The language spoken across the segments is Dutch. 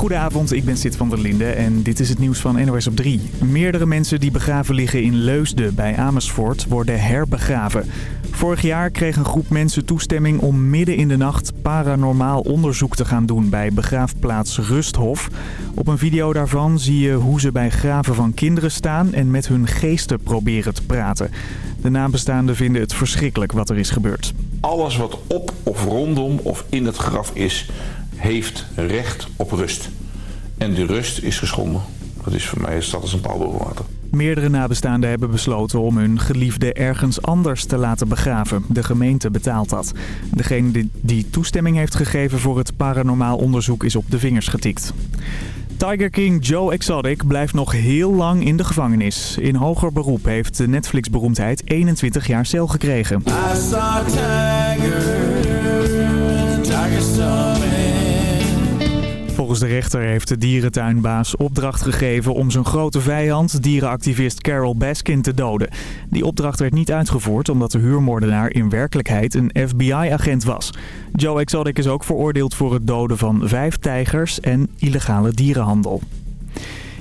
Goedenavond, ik ben Sid van der Linde en dit is het nieuws van NOS op 3. Meerdere mensen die begraven liggen in Leusden bij Amersfoort worden herbegraven. Vorig jaar kreeg een groep mensen toestemming om midden in de nacht paranormaal onderzoek te gaan doen bij begraafplaats Rusthof. Op een video daarvan zie je hoe ze bij graven van kinderen staan en met hun geesten proberen te praten. De nabestaanden vinden het verschrikkelijk wat er is gebeurd. Alles wat op of rondom of in het graf is, heeft recht op rust. En die rust is geschonden. Dat is voor mij stad als een paal boven water. Meerdere nabestaanden hebben besloten om hun geliefde ergens anders te laten begraven. De gemeente betaalt dat. Degene die, die toestemming heeft gegeven voor het paranormaal onderzoek is op de vingers getikt. Tiger King Joe Exotic blijft nog heel lang in de gevangenis. In hoger beroep heeft de Netflix-beroemdheid 21 jaar cel gekregen. Volgens de rechter heeft de dierentuinbaas opdracht gegeven om zijn grote vijand, dierenactivist Carol Baskin, te doden. Die opdracht werd niet uitgevoerd omdat de huurmoordenaar in werkelijkheid een FBI-agent was. Joe Exotic is ook veroordeeld voor het doden van vijf tijgers en illegale dierenhandel.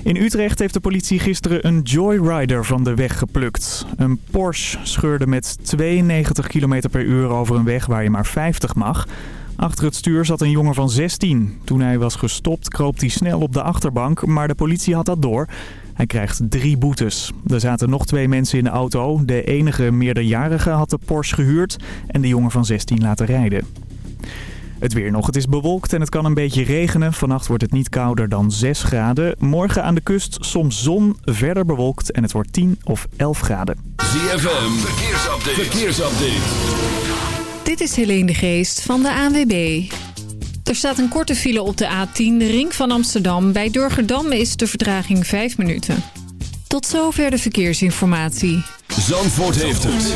In Utrecht heeft de politie gisteren een joyrider van de weg geplukt. Een Porsche scheurde met 92 km per uur over een weg waar je maar 50 mag. Achter het stuur zat een jongen van 16. Toen hij was gestopt kroop hij snel op de achterbank, maar de politie had dat door. Hij krijgt drie boetes. Er zaten nog twee mensen in de auto. De enige meerderjarige had de Porsche gehuurd en de jongen van 16 laten rijden. Het weer nog. Het is bewolkt en het kan een beetje regenen. Vannacht wordt het niet kouder dan 6 graden. Morgen aan de kust soms zon, verder bewolkt en het wordt 10 of 11 graden. ZFM, verkeersupdate. verkeersupdate. Dit is Helene de Geest van de ANWB. Er staat een korte file op de A10, de ring van Amsterdam. Bij Durgerdam is de vertraging 5 minuten. Tot zover de verkeersinformatie. Zandvoort heeft het.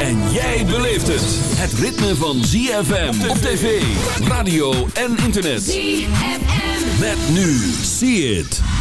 En jij beleeft het. Het ritme van ZFM op tv, radio en internet. ZFM. Met nu. See it.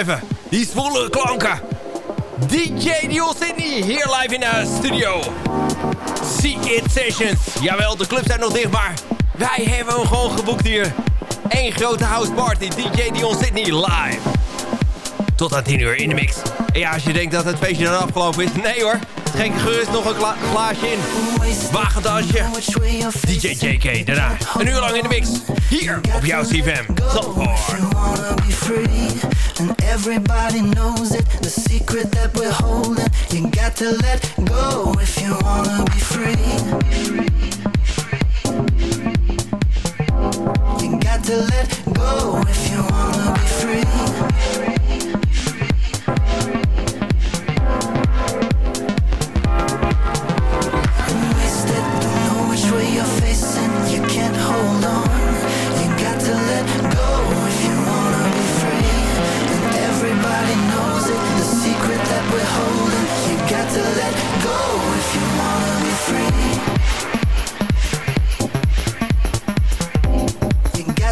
Even. Die zwoele klanken. DJ Dion Sydney, hier live in de studio. See It Sessions. Jawel, de clubs zijn nog dicht, maar wij hebben hem gewoon geboekt hier. Eén grote house party, DJ Dion Sydney live. Tot aan 10 uur in de mix. En ja, als je denkt dat het feestje dan afgelopen is, nee hoor. Schenk gerust nog een glaasje in. Wagendansje. DJ JK daarna. Een uur lang in de mix. Hier op jouw CFM. Zandvoort. Everybody knows it. The secret that we're holding. You got to let go If you wanna be free. You got to let go If you wanna be free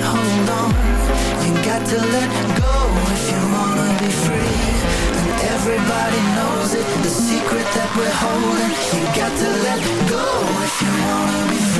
hold on. You got to let go if you wanna be free. And everybody knows it, the secret that we're holding. You got to let go if you wanna be free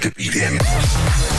to beat him.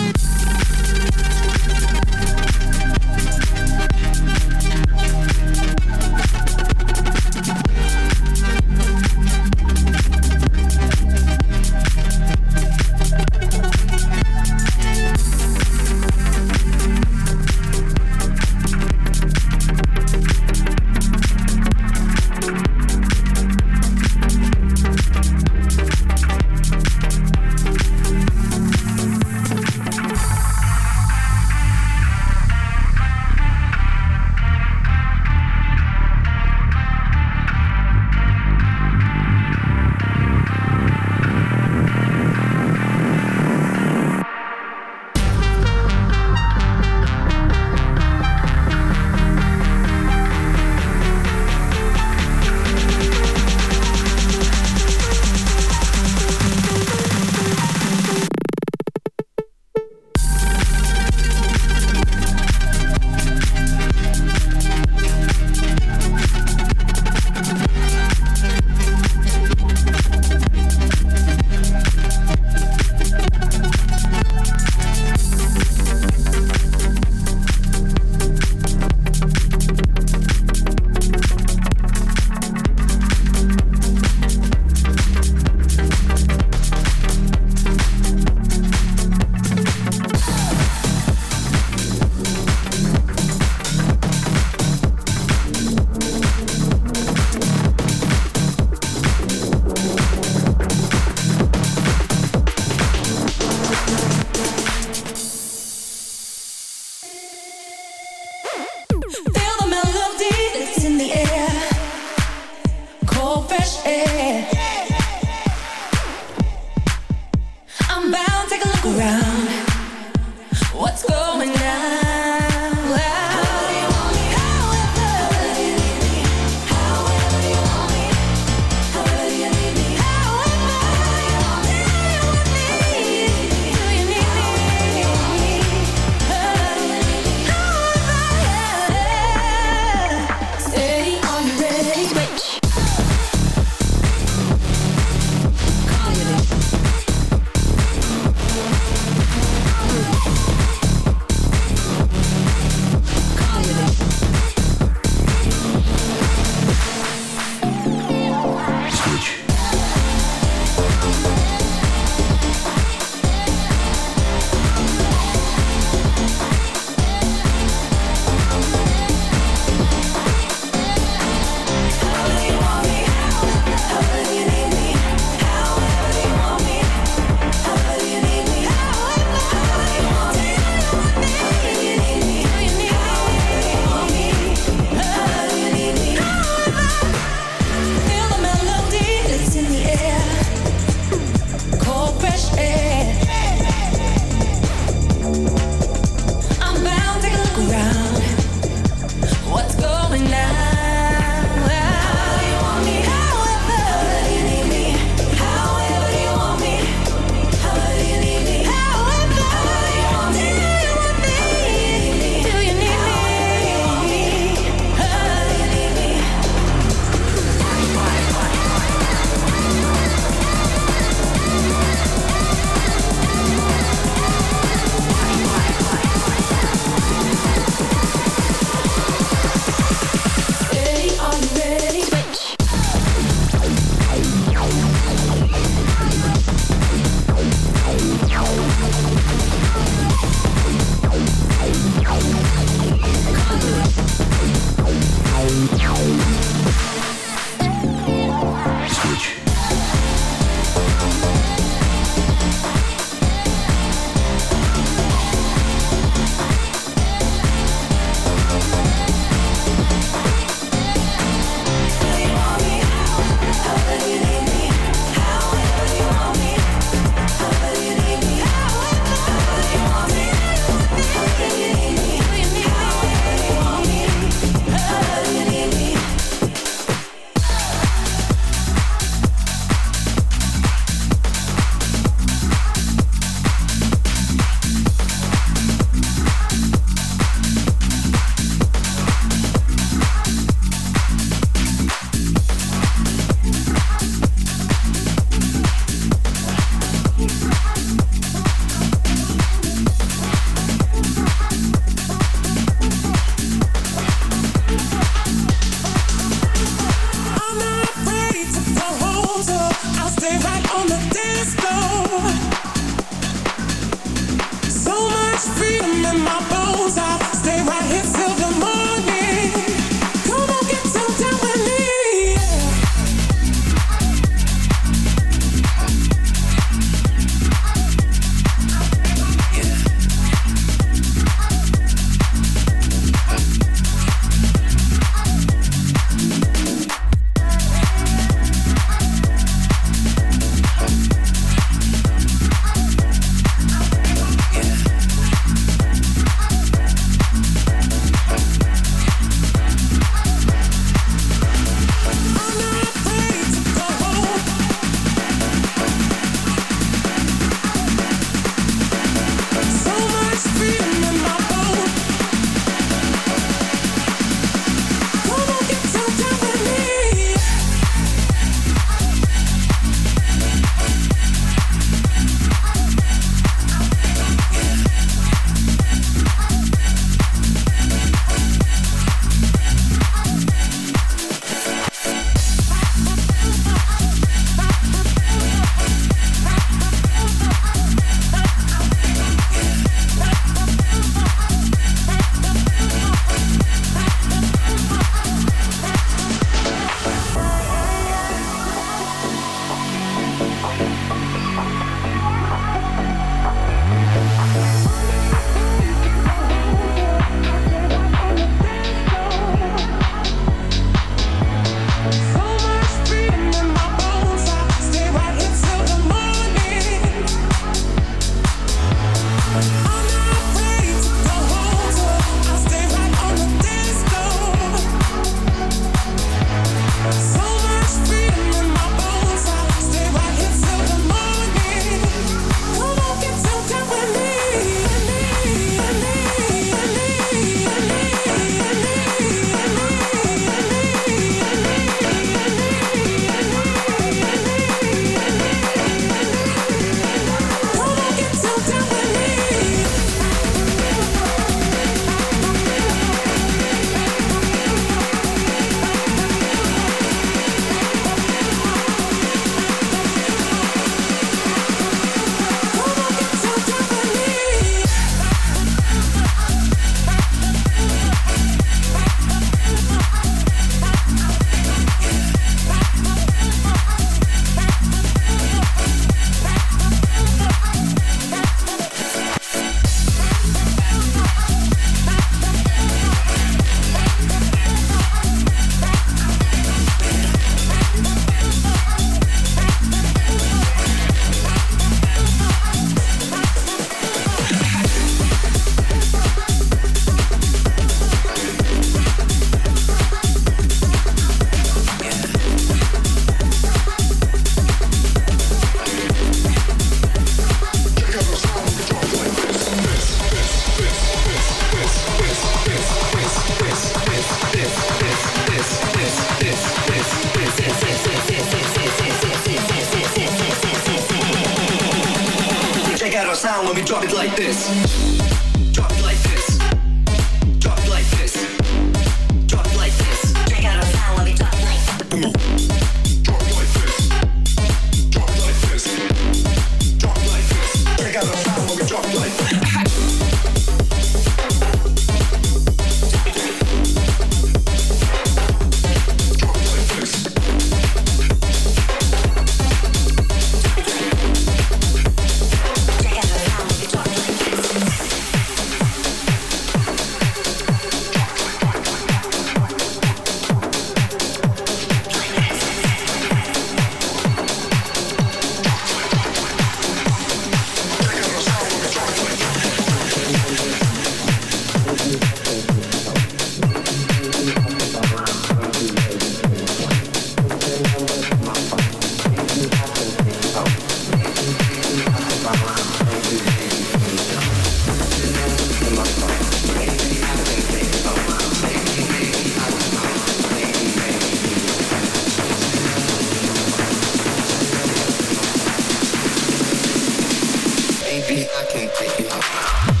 Can't take you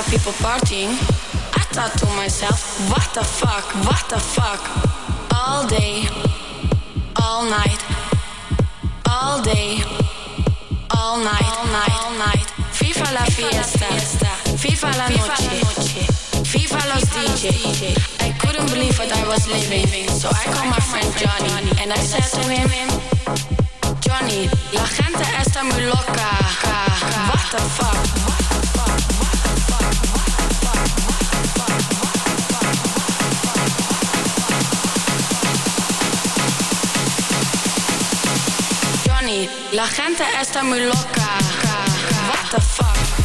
have people partying, I thought to myself, what the fuck, what the fuck? All day, all night, all day, all night, all night, all night. Viva la fiesta, viva la noche, viva los DJ. I couldn't believe what I was living, so I called my friend Johnny and I said to him, Johnny, la gente está muy loca. What the fuck? La gente está muy loca. What the fuck?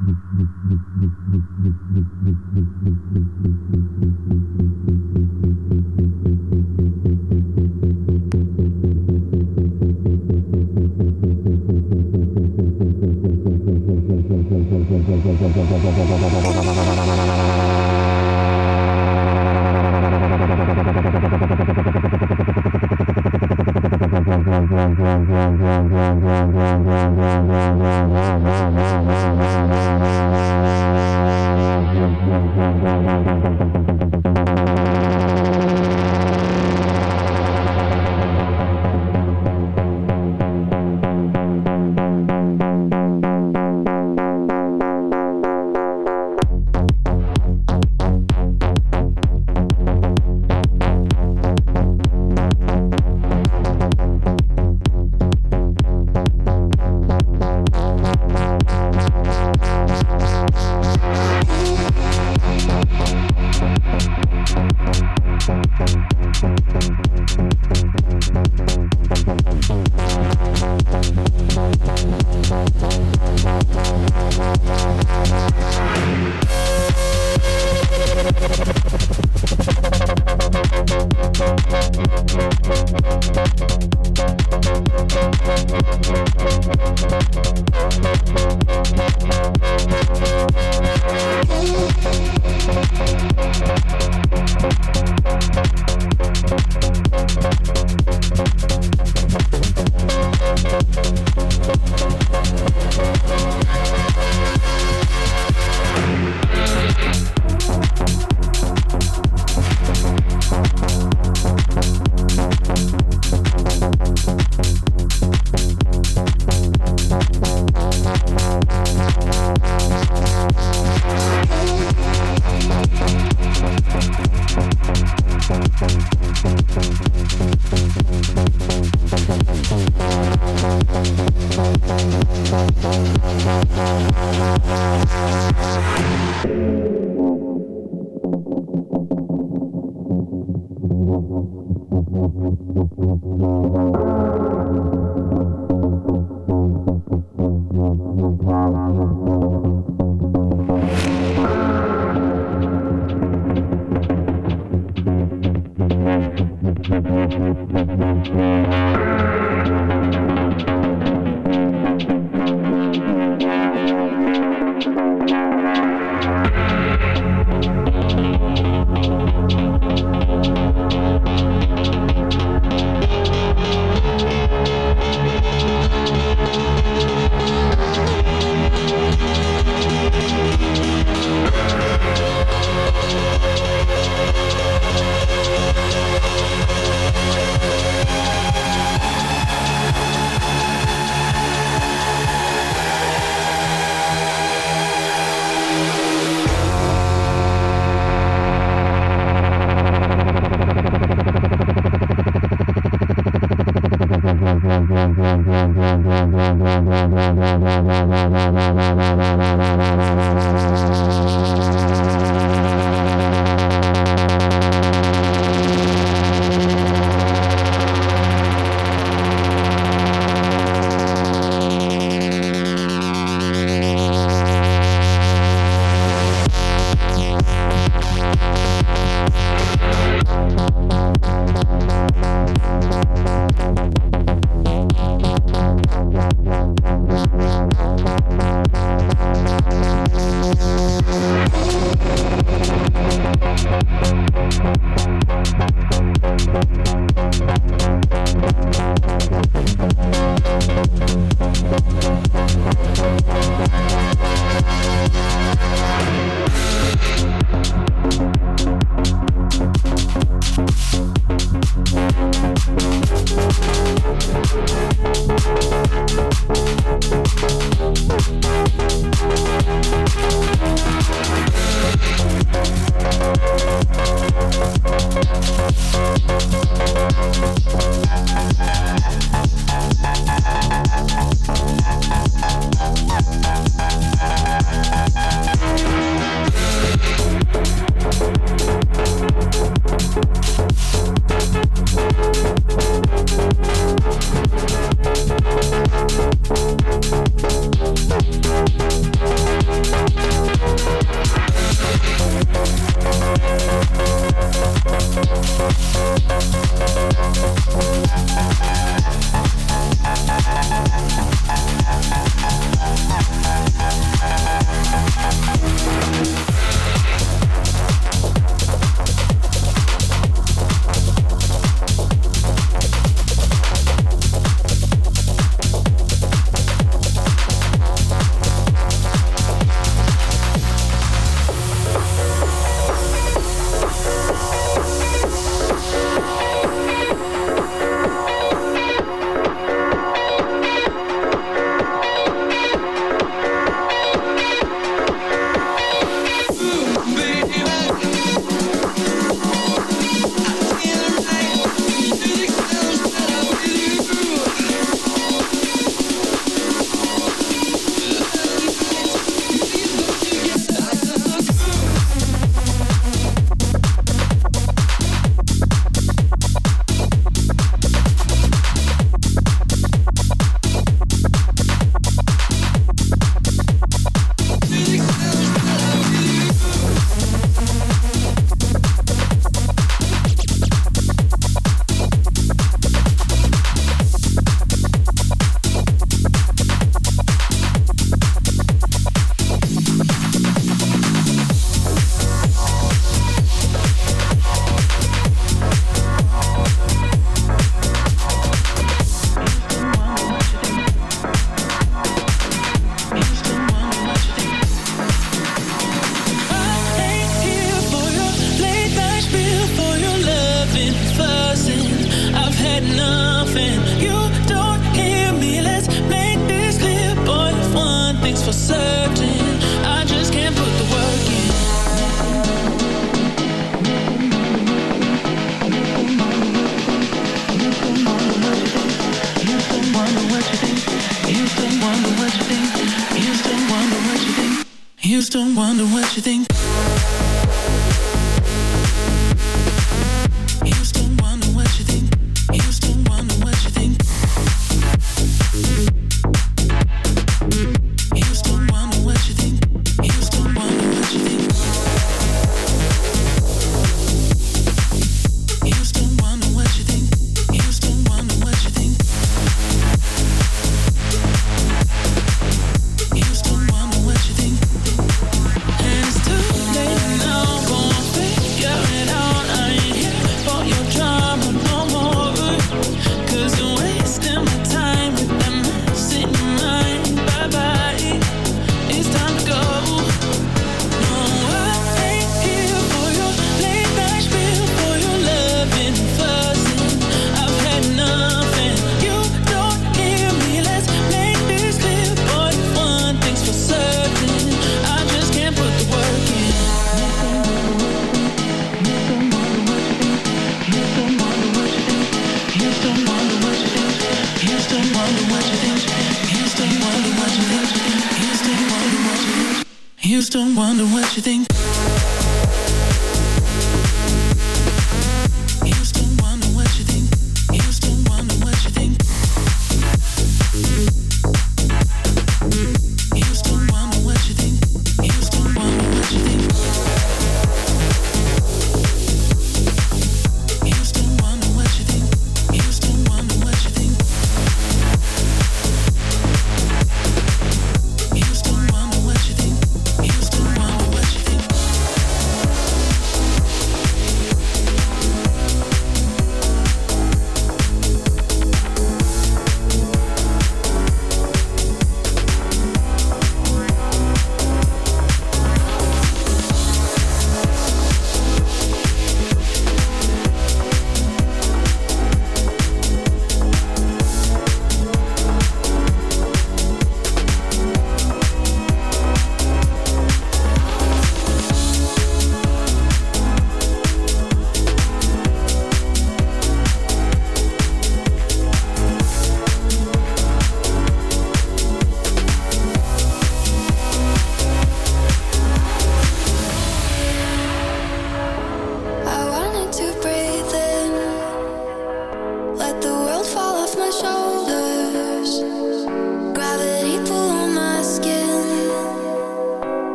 Thank you.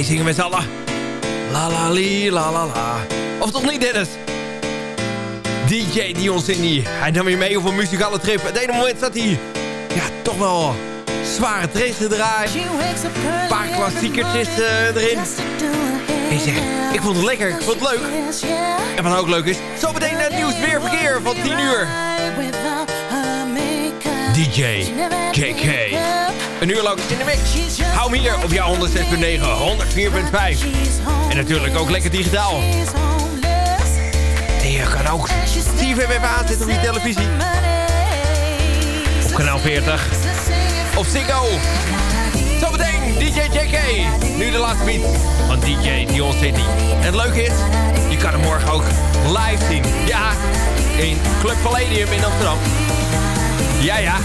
Meezingen met z'n allen. La la li, la la la. Of toch niet, Dennis? DJ Dion Sydney. Hij nam je mee op een muzikale trip. Het ene moment zat hij... Ja, toch wel zware tracks te draaien. Een paar klassiekertjes eh, erin. En zeg, ik vond het lekker. Ik vond het leuk. En wat ook leuk is... Zometeen het nieuws weer verkeer van 10 uur. DJ JK. Een uur lang in de mix. Hou hem hier op jouw 106.9, 104.5. En natuurlijk ook lekker digitaal. En je kan ook even aanzetten op je televisie. Op kanaal 40. Of Ziggo. Zometeen DJ JK. Nu de laatste beat van DJ Dion City. En het leuke is, je kan hem morgen ook live zien. Ja, in Club Palladium in Amsterdam. Ja, ja.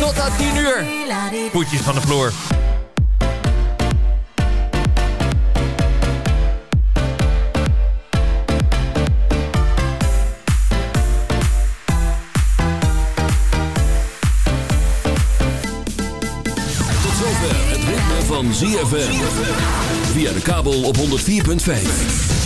Tot aan 10 uur. Voetjes van de vloer. Tot zover het ritme van ZFM. Via de kabel op 104.5.